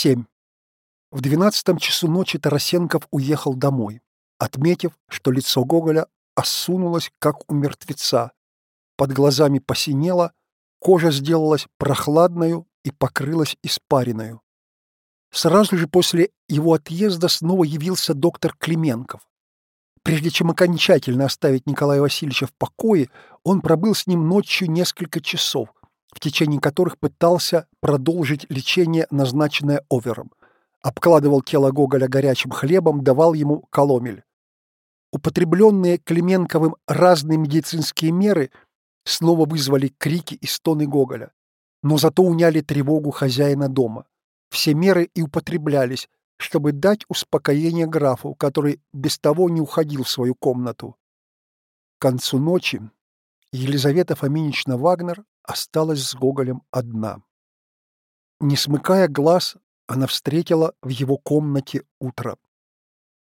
7. В двенадцатом часу ночи Тарасенков уехал домой, отметив, что лицо Гоголя осунулось, как у мертвеца. Под глазами посинело, кожа сделалась прохладною и покрылась испариною. Сразу же после его отъезда снова явился доктор Клименков. Прежде чем окончательно оставить Николая Васильевича в покое, он пробыл с ним ночью несколько часов, в течение которых пытался продолжить лечение, назначенное Овером. Обкладывал тело Гоголя горячим хлебом, давал ему коломель. Употребленные Клименковым разные медицинские меры снова вызвали крики и стоны Гоголя, но зато уняли тревогу хозяина дома. Все меры и употреблялись, чтобы дать успокоение графу, который без того не уходил в свою комнату. К концу ночи Елизавета Фоминична Вагнер осталась с Гоголем одна. Не смыкая глаз, она встретила в его комнате утро.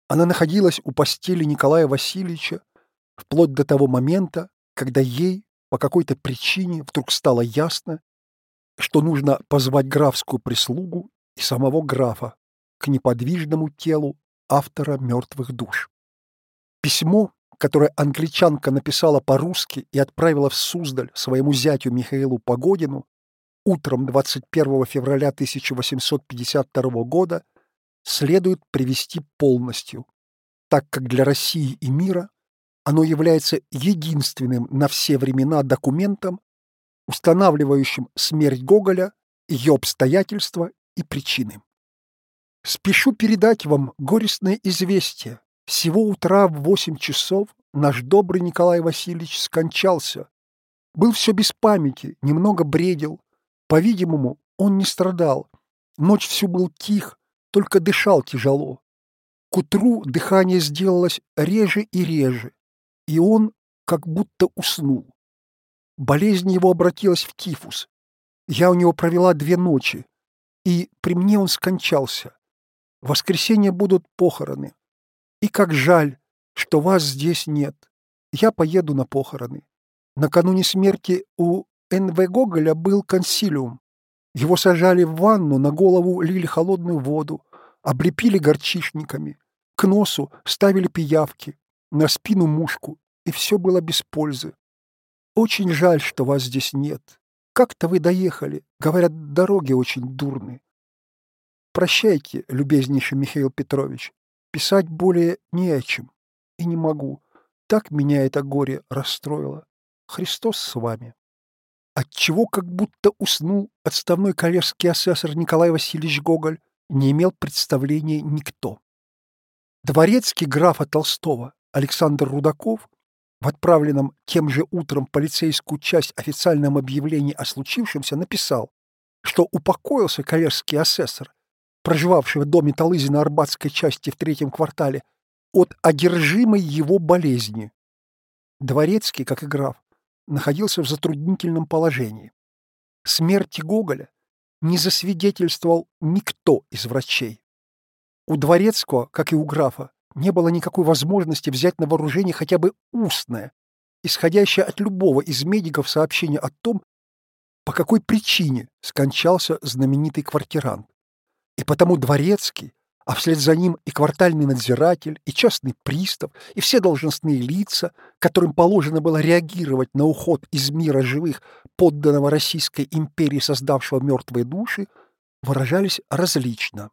Она находилась у постели Николая Васильевича вплоть до того момента, когда ей по какой-то причине вдруг стало ясно, что нужно позвать графскую прислугу и самого графа к неподвижному телу автора «Мертвых душ». Письмо, которое англичанка написала по-русски и отправила в Суздаль своему зятю Михаилу Погодину утром 21 февраля 1852 года, следует привести полностью, так как для России и мира оно является единственным на все времена документом, устанавливающим смерть Гоголя, ее обстоятельства и причины. Спешу передать вам горестное известие. Всего утра в восемь часов наш добрый Николай Васильевич скончался. Был все без памяти, немного бредил. По-видимому, он не страдал. Ночь всю был тих, только дышал тяжело. К утру дыхание сделалось реже и реже, и он как будто уснул. Болезнь его обратилась в тифус. Я у него провела две ночи, и при мне он скончался. В воскресенье будут похороны. И как жаль, что вас здесь нет. Я поеду на похороны. Накануне смерти у Н.В. Гоголя был консилиум. Его сажали в ванну, на голову лили холодную воду, облепили горчишниками, к носу ставили пиявки, на спину мушку, и все было без пользы. Очень жаль, что вас здесь нет. Как-то вы доехали. Говорят, дороги очень дурны. Прощайте, любезнейший Михаил Петрович. Писать более не о чем. И не могу. Так меня это горе расстроило. Христос с вами. Отчего как будто уснул отставной коллежский асессор Николай Васильевич Гоголь, не имел представления никто. Дворецкий графа Толстого Александр Рудаков в отправленном тем же утром полицейскую часть официальном объявлении о случившемся написал, что упокоился коллежский асессор проживавшего в доме Талызина Арбатской части в третьем квартале, от одержимой его болезни. Дворецкий, как и граф, находился в затруднительном положении. Смерти Гоголя не засвидетельствовал никто из врачей. У Дворецкого, как и у графа, не было никакой возможности взять на вооружение хотя бы устное, исходящее от любого из медиков сообщение о том, по какой причине скончался знаменитый квартирант. И потому дворецкий, а вслед за ним и квартальный надзиратель, и частный пристав, и все должностные лица, которым положено было реагировать на уход из мира живых подданного Российской империи, создавшего мертвые души, выражались различно.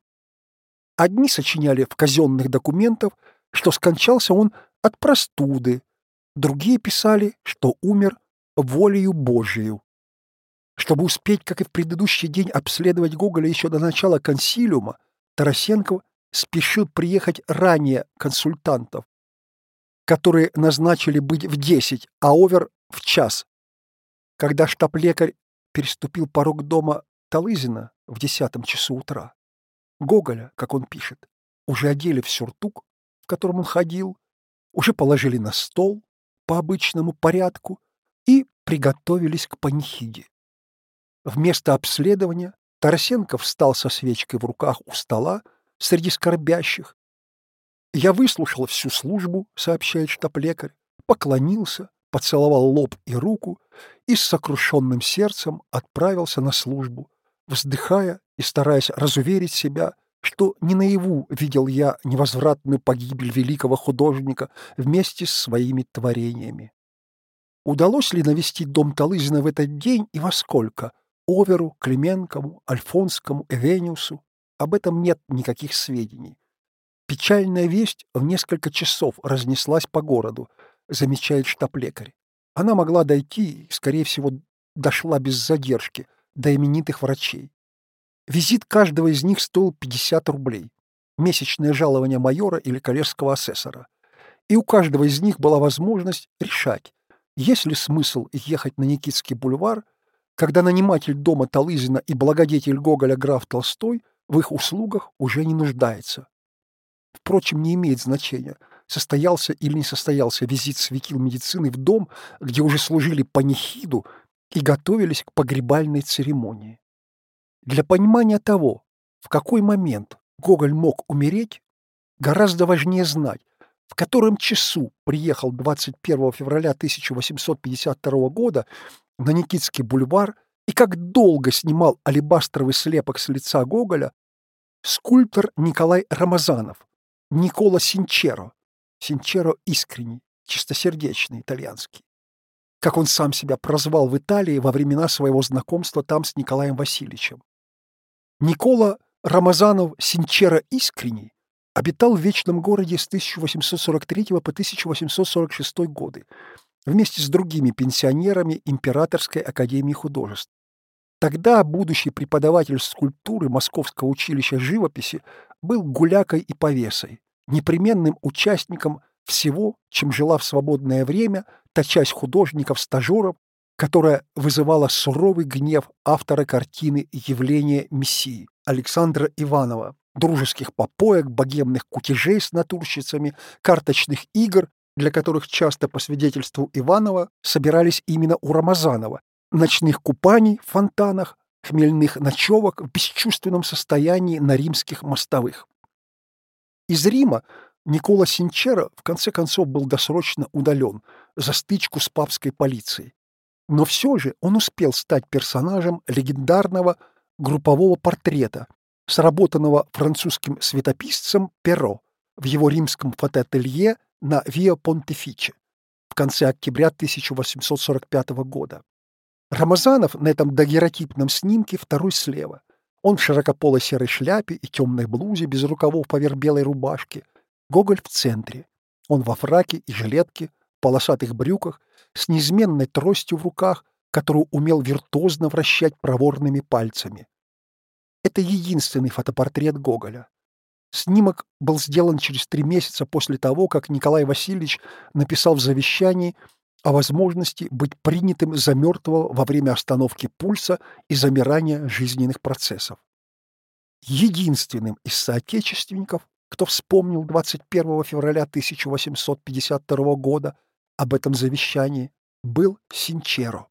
Одни сочиняли в казенных документах, что скончался он от простуды, другие писали, что умер волею Божию. Чтобы успеть, как и в предыдущий день, обследовать Гоголя еще до начала консилиума, Тарасенков спешил приехать ранее консультантов, которые назначили быть в 10, а овер — в час. Когда штаб-лекарь переступил порог дома Талызина в десятом часу утра, Гоголя, как он пишет, уже одели в сюртук, в котором он ходил, уже положили на стол по обычному порядку и приготовились к панихиде. Вместо обследования Тарасенко встал со свечкой в руках у стола среди скорбящих. «Я выслушал всю службу», — сообщает штаб-лекарь, поклонился, поцеловал лоб и руку и с сокрушенным сердцем отправился на службу, вздыхая и стараясь разуверить себя, что не наяву видел я невозвратную погибель великого художника вместе с своими творениями. Удалось ли навестить дом Талызина в этот день и во сколько? Оверу, Клименкову, Альфонскому, Эвениусу? Об этом нет никаких сведений. Печальная весть в несколько часов разнеслась по городу, замечает штаб-лекарь. Она могла дойти, скорее всего, дошла без задержки, до именитых врачей. Визит каждого из них стоил 50 рублей, месячное жалование майора или коллежского асессора. И у каждого из них была возможность решать, есть ли смысл ехать на Никитский бульвар, когда наниматель дома Талызина и благодетель Гоголя граф Толстой в их услугах уже не нуждается. Впрочем, не имеет значения, состоялся или не состоялся визит светил медицины в дом, где уже служили панихиду и готовились к погребальной церемонии. Для понимания того, в какой момент Гоголь мог умереть, гораздо важнее знать, в котором часу приехал 21 февраля 1852 года на Никитский бульвар и как долго снимал алебастровый слепок с лица Гоголя скульптор Николай Рамазанов, Никола Синчеро, Синчеро искренний, чистосердечный итальянский. Как он сам себя прозвал в Италии во времена своего знакомства там с Николаем Васильевичем. Никола Рамазанов Синчеро искренний обитал в Вечном городе с 1843 по 1846 годы вместе с другими пенсионерами Императорской академии художеств. Тогда будущий преподаватель скульптуры Московского училища живописи был гулякой и повесой, непременным участником всего, чем жила в свободное время та часть художников-стажеров, которая вызывала суровый гнев автора картины «Явление Мессии» Александра Иванова, дружеских попоек, богемных кутежей с натурщицами, карточных игр, для которых часто, по свидетельству Иванова, собирались именно у Рамазанова, ночных купаний в фонтанах, хмельных ночевок в бесчувственном состоянии на римских мостовых. Из Рима Никола Синчера в конце концов был досрочно удален за стычку с папской полицией. Но все же он успел стать персонажем легендарного группового портрета, сработанного французским светописцем Перо в его римском фотоателье на Виа Понтефиче в конце октября 1845 года. Рамазанов на этом дагеротипном снимке второй слева. Он в широкополой серой шляпе и темной блузе без рукавов поверх белой рубашки. Гоголь в центре. Он во фраке и жилетке, полосатых брюках, с неизменной тростью в руках, которую умел виртуозно вращать проворными пальцами. Это единственный фотопортрет Гоголя. Снимок был сделан через три месяца после того, как Николай Васильевич написал в завещании о возможности быть принятым за мертвого во время остановки пульса и замирания жизненных процессов. Единственным из соотечественников, кто вспомнил 21 февраля 1852 года об этом завещании, был Синчеро.